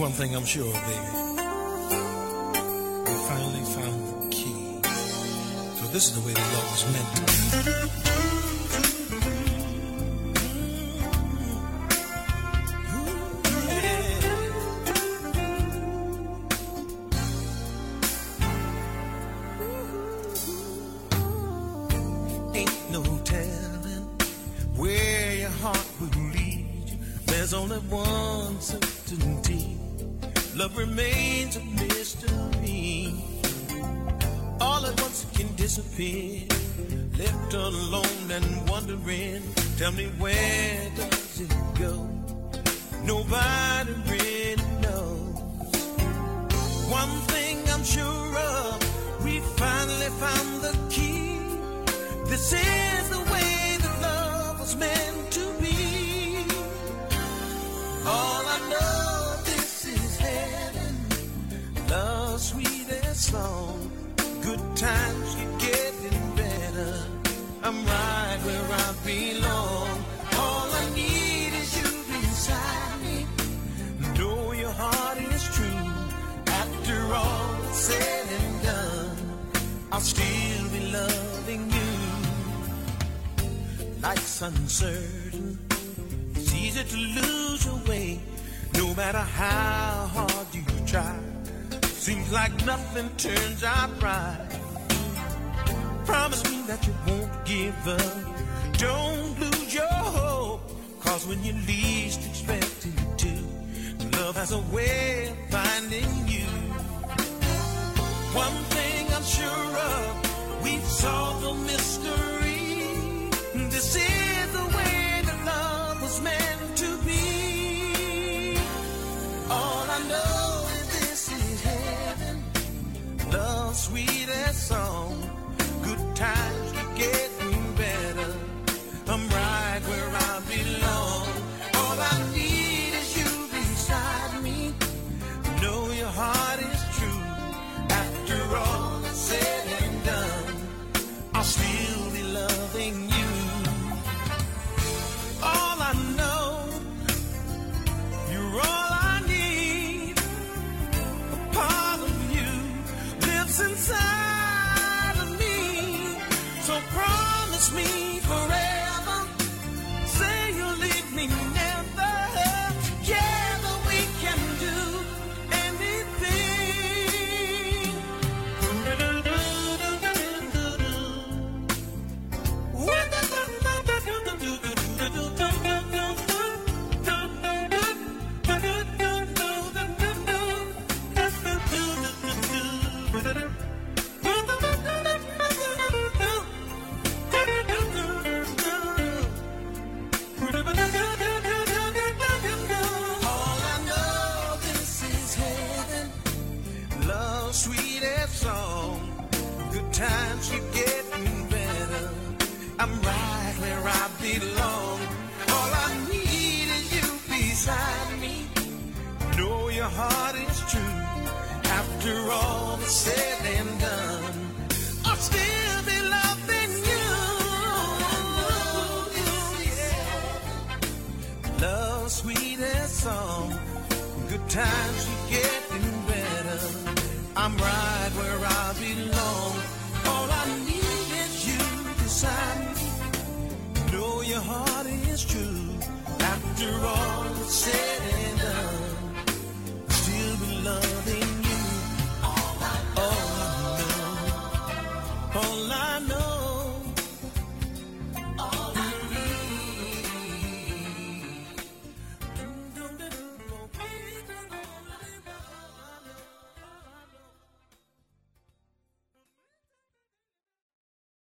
one thing I'm sure, of, baby. We finally found the key. So this is the way the love was meant to be. Ain't no telling where your heart will lead you. There's only one certainty. Love remains a mystery. All at once it can disappear. Left alone and wondering. Tell me where does it go? Nobody really knows. One thing I'm sure of, we finally found the key. This is Uncertain. It's easy to lose your way, no matter how hard you try. Seems like nothing turns out right. Promise me that you won't give up. Don't lose your hope, cause when you least expect it to, love has a way of finding you. One thing I'm sure of, we've solved the mystery. Good Song. Times keep getting better. I'm right where I belong. All I need is you beside me. Know your heart is true. After all is said and I know.